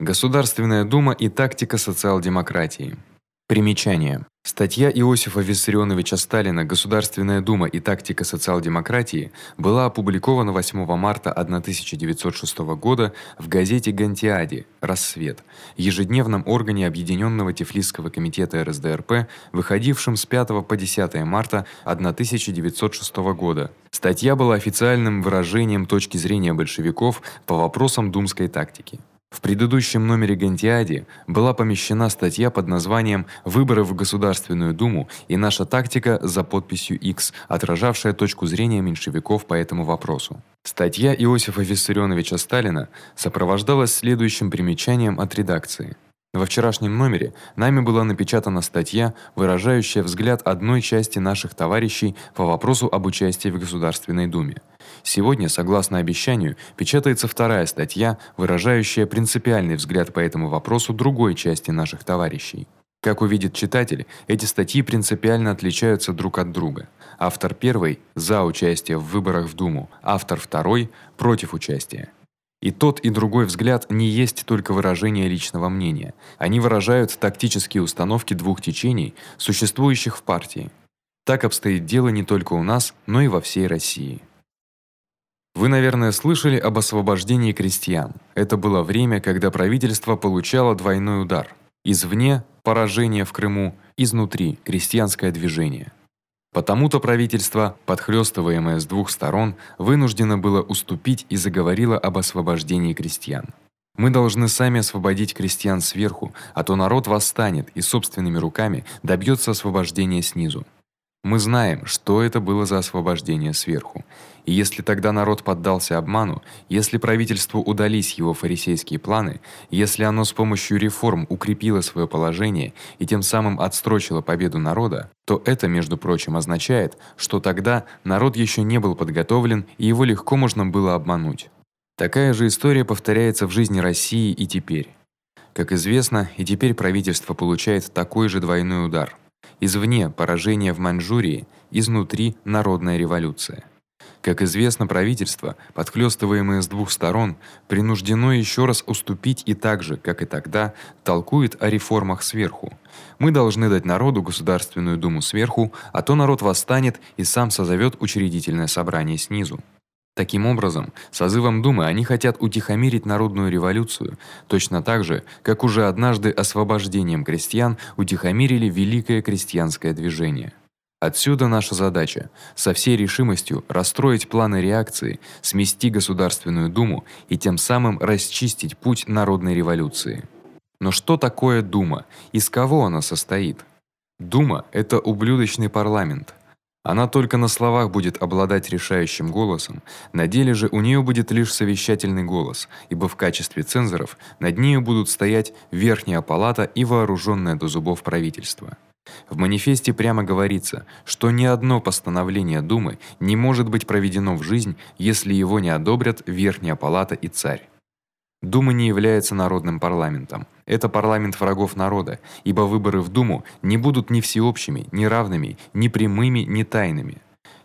Государственная дума и тактика социал-демократии. Примечание. Статья Иосифа Виссарионовича Сталина Государственная дума и тактика социал-демократии была опубликована 8 марта 1906 года в газете Гантиади Рассвет, ежедневном органе Объединённого Тифлисского комитета РСДРП, выходившем с 5 по 10 марта 1906 года. Статья была официальным выражением точки зрения большевиков по вопросам думской тактики. В предыдущем номере Гантиади была помещена статья под названием Выборы в Государственную Думу и наша тактика за подписью X, отражавшая точку зрения меньшевиков по этому вопросу. Статья Иосифа Виссарионовича Сталина сопровождалась следующим примечанием от редакции: во вчерашнем номере нами была напечатана статья, выражающая взгляд одной части наших товарищей по вопросу об участии в Государственной Думе. Сегодня, согласно обещанию, печатается вторая статья, выражающая принципиальный взгляд по этому вопросу другой части наших товарищей. Как увидит читатель, эти статьи принципиально отличаются друг от друга. Автор первой за участие в выборах в Думу, автор второй против участия. И тот, и другой взгляд не есть только выражение личного мнения. Они выражают тактические установки двух течений, существующих в партии. Так обстоит дело не только у нас, но и во всей России. Вы, наверное, слышали об освобождении крестьян. Это было время, когда правительство получало двойной удар: извне поражение в Крыму, изнутри крестьянское движение. Потому-то правительство, подхлёстываемое с двух сторон, вынуждено было уступить и заговорило об освобождении крестьян. Мы должны сами освободить крестьян сверху, а то народ восстанет и собственными руками добьётся освобождения снизу. Мы знаем, что это было за освобождение сверху. И если тогда народ поддался обману, если правительству удались его фарисейские планы, если оно с помощью реформ укрепило своё положение и тем самым отстрочило победу народа, то это, между прочим, означает, что тогда народ ещё не был подготовлен, и его легко можно было обмануть. Такая же история повторяется в жизни России и теперь. Как известно, и теперь правительство получает такой же двойной удар. Извне поражение в Маньчжурии, изнутри народная революция. Как известно, правительство, подхлёстываемое с двух сторон, принуждено ещё раз уступить и так же, как и тогда, толкует о реформах сверху. Мы должны дать народу Государственную Думу сверху, а то народ восстанет и сам созовёт учредительное собрание снизу. Таким образом, созывом Думы они хотят утихомирить народную революцию, точно так же, как уже однажды освобождением крестьян утихомирили великое крестьянское движение. Отсюда наша задача со всей решимостью расстроить планы реакции, смести Государственную Думу и тем самым расчистить путь народной революции. Но что такое Дума? Из кого она состоит? Дума это ублюдочный парламент. Она только на словах будет обладать решающим голосом, на деле же у неё будет лишь совещательный голос, ибо в качестве цензоров над нею будут стоять верхняя палата и вооружённое до зубов правительство. В манифесте прямо говорится, что ни одно постановление Думы не может быть проведено в жизнь, если его не одобрят верхняя палата и царь. Дума не является народным парламентом. Это парламент врагов народа, ибо выборы в Думу не будут ни всеобщими, ни равными, ни прямыми, ни тайными.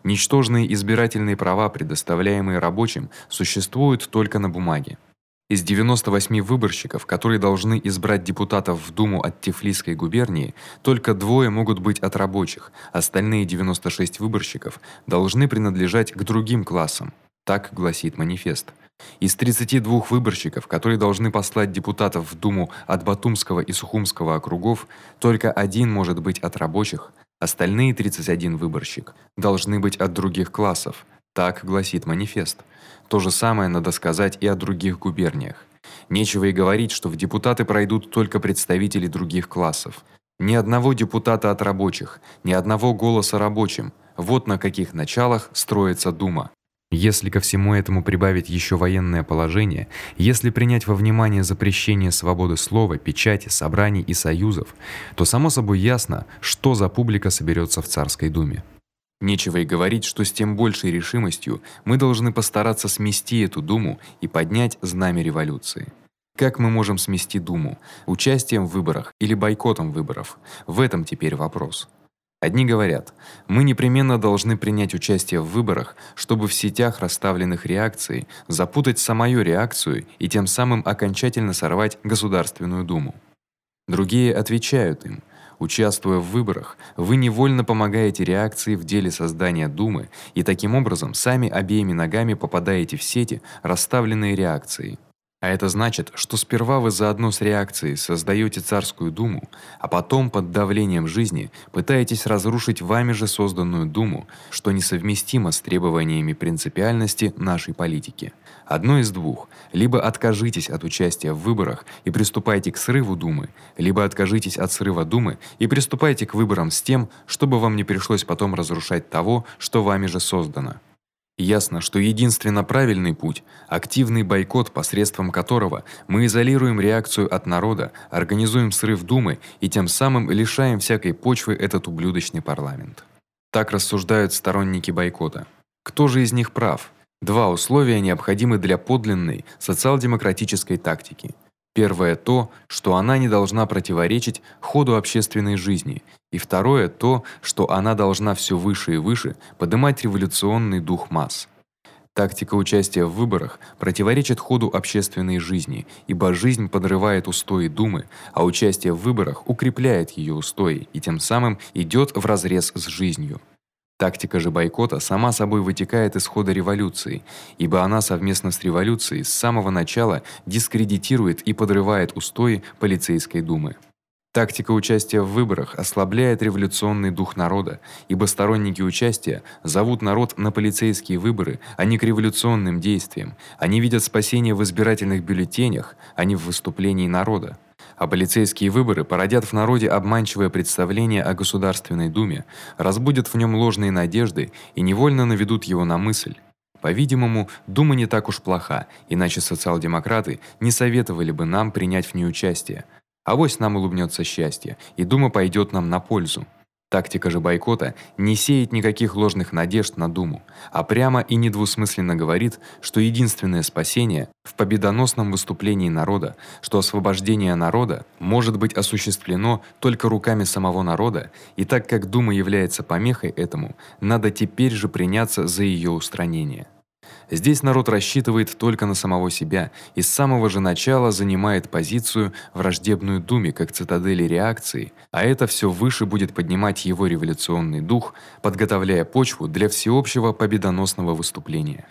Ничтожные избирательные права, предоставляемые рабочим, существуют только на бумаге. Из 98 выборщиков, которые должны избрать депутатов в Думу от Тифлисской губернии, только двое могут быть от рабочих. Остальные 96 выборщиков должны принадлежать к другим классам. Так гласит манифест. Из 32 выборщиков, которые должны послать депутатов в Думу от Батумского и Сухумского округов, только один может быть от рабочих, остальные 31 выборщик должны быть от других классов. Так гласит манифест. То же самое надо сказать и о других губерниях. Нечего и говорить, что в депутаты пройдут только представители других классов. Ни одного депутата от рабочих, ни одного голоса рабочим. Вот на каких началах строится дума. Если ко всему этому прибавить ещё военное положение, если принять во внимание запрещение свободы слова, печати, собраний и союзов, то само собой ясно, что за публика соберётся в царской думе. Нечего и говорить, что с тем большей решимостью мы должны постараться смести эту думу и поднять знамя революции. Как мы можем смести думу? Участием в выборах или бойкотом выборов? В этом теперь вопрос. Одни говорят: "Мы непременно должны принять участие в выборах, чтобы в сетях расставленных реакций запутать самую реакцию и тем самым окончательно сорвать Государственную Думу". Другие отвечают им: Участвуя в выборах, вы невольно помогаете реакции в деле создания думы и таким образом сами обеими ногами попадаете в сети, расставленные реакцией. А это значит, что сперва вы заодно с реакцией создаёте царскую думу, а потом под давлением жизни пытаетесь разрушить вами же созданную думу, что несовместимо с требованиями принципиальности нашей политики. Одно из двух: либо откажитесь от участия в выборах и приступайте к срыву думы, либо откажитесь от срыва думы и приступайте к выборам с тем, чтобы вам не пришлось потом разрушать того, что вами же создано. Ясно, что единственно правильный путь активный бойкот, посредством которого мы изолируем реакцию от народа, организуем срыв думы и тем самым лишаем всякой почвы этот ублюдочный парламент. Так рассуждают сторонники бойкота. Кто же из них прав? Два условия необходимы для подлинной социал-демократической тактики. Первое то, что она не должна противоречить ходу общественной жизни, и второе то, что она должна всё выше и выше поднимать революционный дух масс. Тактика участия в выборах противоречит ходу общественной жизни, ибо жизнь подрывает устои думы, а участие в выборах укрепляет её устои и тем самым идёт вразрез с жизнью. Тактика же бойкота сама собой вытекает из хода революции, ибо она совместно с революцией с самого начала дискредитирует и подрывает устои полицейской думы. Тактика участия в выборах ослабляет революционный дух народа, ибо сторонники участия зовут народ на полицейские выборы, а не к революционным действиям. Они видят спасение в избирательных бюллетенях, а не в выступлении народа а полицейские выборы породят в народе обманчивое представление о Государственной Думе, разбудят в нём ложные надежды и невольно наведут его на мысль: по-видимому, Дума не так уж плоха, иначе социал-демократы не советовали бы нам принять в ней участие. Авось нам улыбнётся счастье, и Дума пойдёт нам на пользу. Тактика же бойкота не сеет никаких ложных надежд на Думу, а прямо и недвусмысленно говорит, что единственное спасение в победоносном выступлении народа, что освобождение народа может быть осуществлено только руками самого народа, и так как Дума является помехой этому, надо теперь же приняться за её устранение. Здесь народ рассчитывает только на самого себя и с самого же начала занимает позицию враждебную Думе как цитадели реакции, а это всё выше будет поднимать его революционный дух, подготовляя почву для всеобщего победоносного выступления.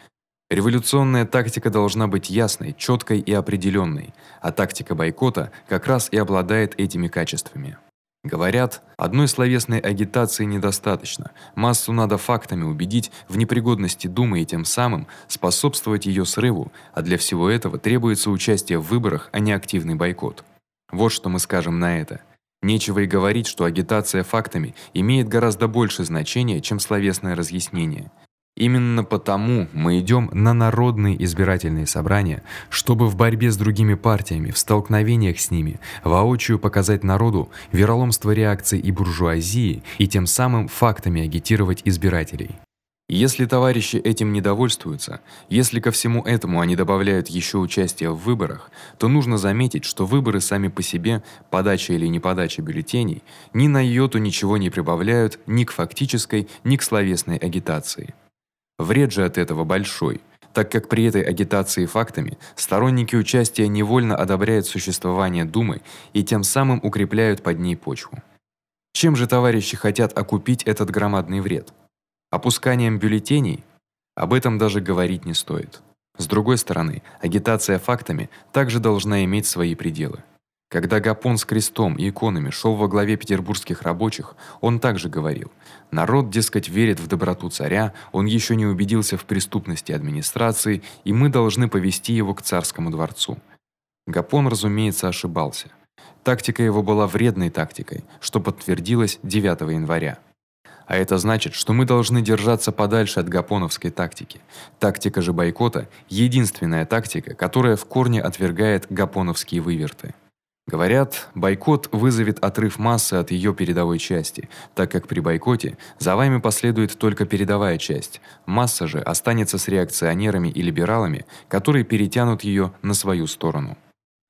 Революционная тактика должна быть ясной, чёткой и определённой, а тактика бойкота как раз и обладает этими качествами. Говорят, одной словесной агитации недостаточно. Массу надо фактами убедить в непригодности Думы и тем самым способствовать её срыву, а для всего этого требуется участие в выборах, а не активный бойкот. Вот что мы скажем на это. Нечего и говорить, что агитация фактами имеет гораздо больше значения, чем словесное разъяснение. Именно потому мы идём на народные избирательные собрания, чтобы в борьбе с другими партиями, в столкновениях с ними, воочию показать народу вероломство реакции и буржуазии и тем самым фактами агитировать избирателей. Если товарищи этим недовольствуются, если ко всему этому они добавляют ещё участие в выборах, то нужно заметить, что выборы сами по себе, подача или неподача бюллетеней, ни на йоту ничего не прибавляют ни к фактической, ни к словесной агитации. Вред же от этого большой, так как при этой агитации фактами сторонники участия невольно одобряют существование Думы и тем самым укрепляют под ней почву. Чем же товарищи хотят окупить этот громадный вред? Опусканием бюллетеней? Об этом даже говорить не стоит. С другой стороны, агитация фактами также должна иметь свои пределы. Когда Гапон с крестом и иконами шёл во главе петербургских рабочих, он также говорил: народ, дескать, верит в доброту царя, он ещё не убедился в преступности администрации, и мы должны повести его к царскому дворцу. Гапон, разумеется, ошибался. Тактика его была вредной тактикой, что подтвердилось 9 января. А это значит, что мы должны держаться подальше от гапоновской тактики. Тактика же бойкота единственная тактика, которая в корне отвергает гапоновские выверты. Говорят, бойкот вызовет отрыв массы от её передовой части, так как при бойкоте за вами последует только передовая часть. Масса же останется с реакционерами и либералами, которые перетянут её на свою сторону.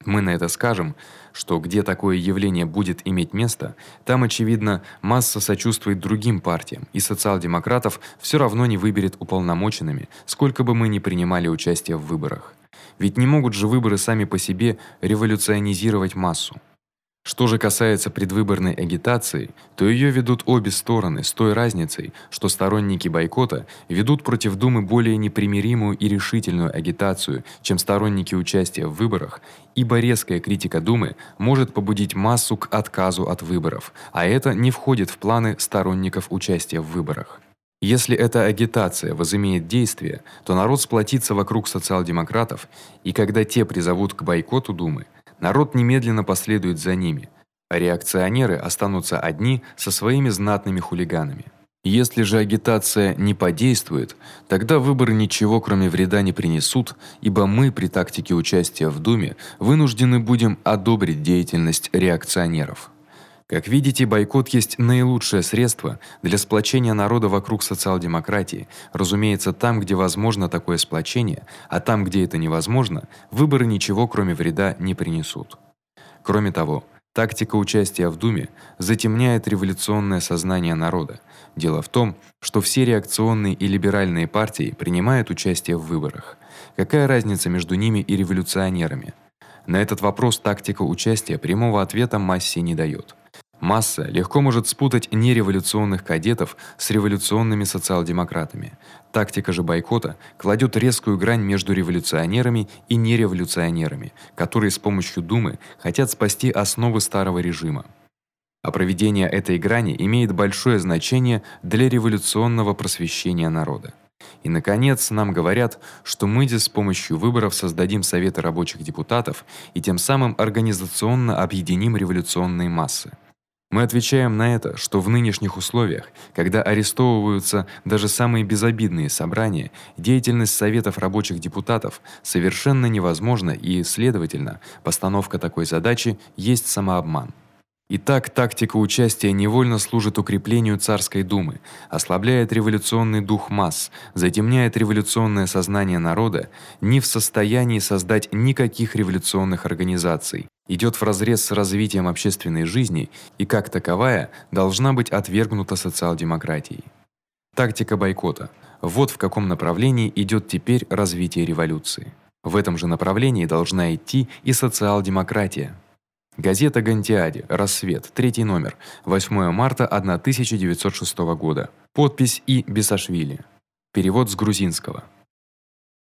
Мы на это скажем, что где такое явление будет иметь место, там очевидно масса сочувствует другим партиям, и социал-демократов всё равно не выберет уполномоченными, сколько бы мы ни принимали участие в выборах. Ведь не могут же выборы сами по себе революционизировать массу. Что же касается предвыборной агитации, то её ведут обе стороны с той разницей, что сторонники бойкота ведут против Думы более непримиримую и решительную агитацию, чем сторонники участия в выборах, ибо резкая критика Думы может побудить массу к отказу от выборов, а это не входит в планы сторонников участия в выборах. Если эта агитация возымеет действие, то народ сплотится вокруг социал-демократов, и когда те призовут к бойкоту Думы, народ немедленно последует за ними, а реакционеры останутся одни со своими знатными хулиганами. Если же агитация не подействует, тогда выборы ничего кроме вреда не принесут, ибо мы при тактике участия в Думе вынуждены будем одобрить деятельность реакционеров. Как видите, бойкот есть наилучшее средство для сплочения народа вокруг социал-демократии. Разумеется, там, где возможно такое сплочение, а там, где это невозможно, выборы ничего кроме вреда не принесут. Кроме того, тактика участия в Думе затемняет революционное сознание народа. Дело в том, что все реакционные и либеральные партии принимают участие в выборах. Какая разница между ними и революционерами? На этот вопрос тактика участия прямого ответа массе не даёт. Масса легко может спутать нереволюционных кадетов с революционными социал-демократами. Тактика же бойкота кладёт резкую грань между революционерами и нереволюционерами, которые с помощью Думы хотят спасти основы старого режима. А проведение этой грани имеет большое значение для революционного просвещения народа. И наконец, нам говорят, что мы здесь с помощью выборов создадим советы рабочих депутатов и тем самым организационно объединим революционные массы. Мы отвечаем на это, что в нынешних условиях, когда арестовываются даже самые безобидные собрания, деятельность советов рабочих депутатов совершенно невозможна и, следовательно, постановка такой задачи есть самообман. Итак, тактика участия невольно служит укреплению царской думы, ослабляет революционный дух масс, затемняет революционное сознание народа, не в состоянии создать никаких революционных организаций, идёт вразрез с развитием общественной жизни и как таковая должна быть отвергнута социал-демократией. Тактика бойкота вот в каком направлении идёт теперь развитие революции. В этом же направлении должна идти и социал-демократия. Газета Гантиади. Рассвет. Третий номер. 8 марта 1906 года. Подпись И. Бесашвили. Перевод с грузинского.